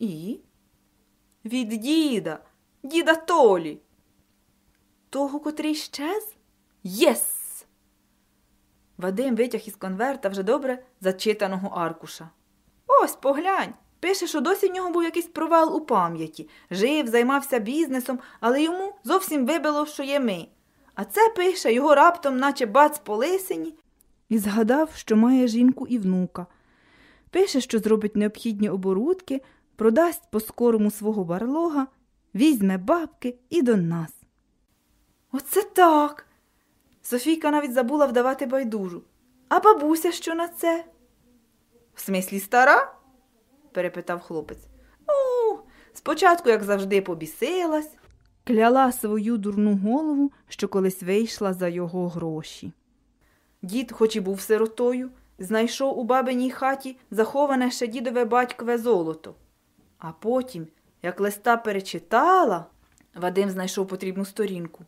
І? Від діда, діда Толі. Того, котрий щез? Yes! Вадим витяг із конверта вже добре зачитаного аркуша. Ось поглянь. Пише, що досі в нього був якийсь провал у пам'яті. Жив, займався бізнесом, але йому зовсім вибило, що є ми. А це, пише, його раптом, наче бац по лисині, і згадав, що має жінку і внука. Пише, що зробить необхідні оборудки, продасть по скорому свого барлога, візьме бабки і до нас. Оце так. Софійка навіть забула вдавати байдужу. А бабуся що на це? В смислі стара? перепитав хлопець. Ну, спочатку, як завжди, побісилась, кляла свою дурну голову, що колись вийшла за його гроші. Дід, хоч і був сиротою, знайшов у бабиній хаті заховане ще дідове батькове золото. А потім, як листа перечитала, Вадим знайшов потрібну сторінку.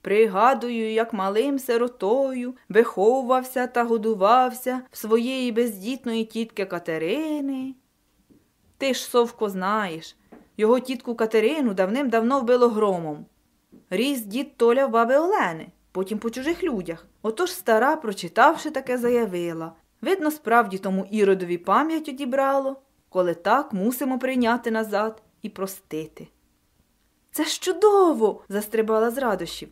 Пригадую, як малим сиротою виховувався та годувався в своєї бездітної тітки Катерини. Ти ж, Совко, знаєш, його тітку Катерину давним-давно вбило громом. Ріс дід Толя в баби Олени, потім по чужих людях. Отож стара, прочитавши таке, заявила видно, справді тому іродові пам'ять одібрало, коли так мусимо прийняти назад і простити. Це ж чудово! застрибала з радощів.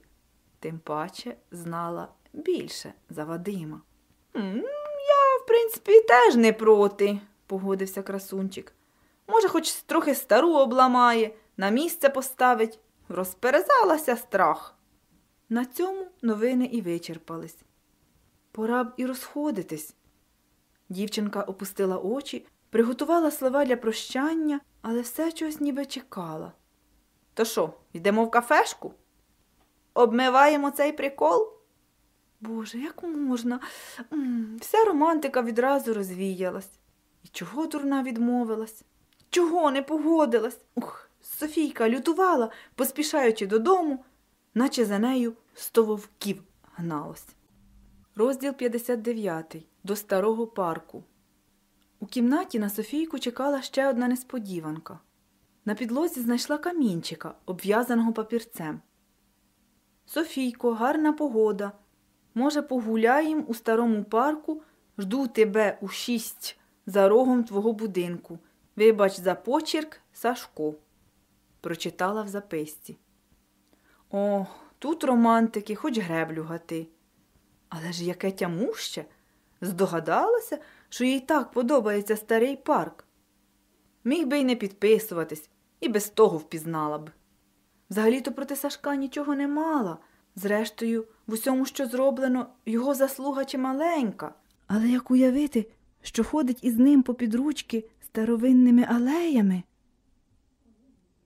Тим паче знала більше за Вадима. Я, в принципі, теж не проти, погодився красунчик. Може, хоч трохи стару обламає, на місце поставить. Розперезалася страх. На цьому новини і вичерпались. Пора б і розходитись. Дівчинка опустила очі, приготувала слова для прощання, але все чогось ніби чекала. То що, йдемо в кафешку? Обмиваємо цей прикол? Боже, як можна? Вся романтика відразу розвіялась. І чого дурна відмовилась? Чого не погодилась? Ух, Софійка лютувала, поспішаючи додому, наче за нею сто вовків гналось. Розділ 59. До старого парку. У кімнаті на Софійку чекала ще одна несподіванка. На підлозі знайшла камінчика, обв'язаного папірцем. Софійко, гарна погода. Може, погуляєм у старому парку, жду тебе у шість за рогом твого будинку. Вибач за почерк Сашко, прочитала в записці. О, тут романтики, хоч греблю гати. Але ж яке тямуще. Здогадалася, що їй так подобається старий парк. Міг би й не підписуватись, і без того впізнала б. Взагалі-то проти Сашка нічого не мала. Зрештою, в усьому, що зроблено, його заслуга чималенька. Але як уявити, що ходить із ним попід ручки старовинними алеями?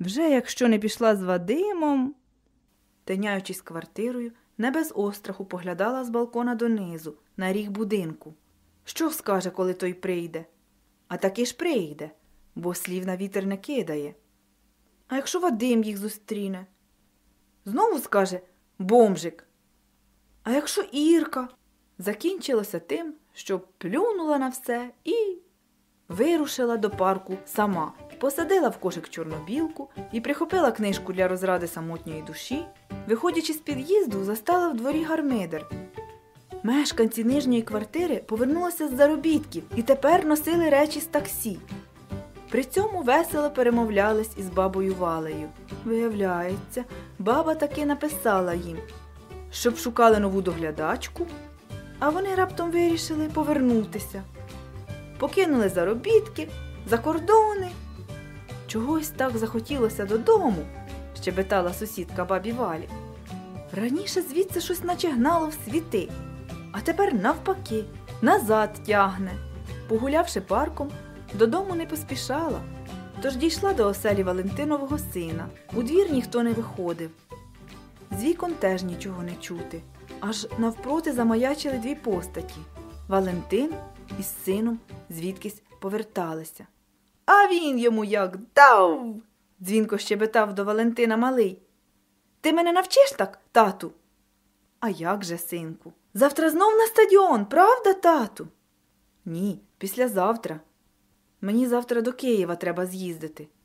Вже якщо не пішла з Вадимом, тиняючись квартирою, не без остраху поглядала з балкона донизу, на ріг будинку. Що скаже, коли той прийде? А таки ж прийде, бо слів на вітер не кидає. А якщо Вадим їх зустріне? Знову скаже бомжик. А якщо Ірка закінчилося тим, що плюнула на все і вирушила до парку сама, посадила в кошик чорнобілку і прихопила книжку для розради самотньої душі, виходячи з під'їзду, застала в дворі гармидер. Мешканці нижньої квартири повернулися з заробітків і тепер носили речі з таксі. При цьому весело перемовлялись із бабою Валею. Виявляється, баба таки написала їм, щоб шукали нову доглядачку, а вони раптом вирішили повернутися. Покинули заробітки, за кордони. Чогось так захотілося додому, щебетала сусідка бабі Валі. Раніше звідси щось наче гнало в світи, а тепер навпаки, назад тягне. Погулявши парком, Додому не поспішала, тож дійшла до оселі Валентинового сина. У двір ніхто не виходив. З вікон теж нічого не чути. Аж навпроти замаячили дві постаті Валентин із сином звідкись поверталися. А він йому як дав. дзвінко щебетав до Валентина малий. Ти мене навчиш так, тату? А як же, синку? Завтра знов на стадіон, правда, тату? Ні, післязавтра. Мені завтра до Києва треба з'їздити.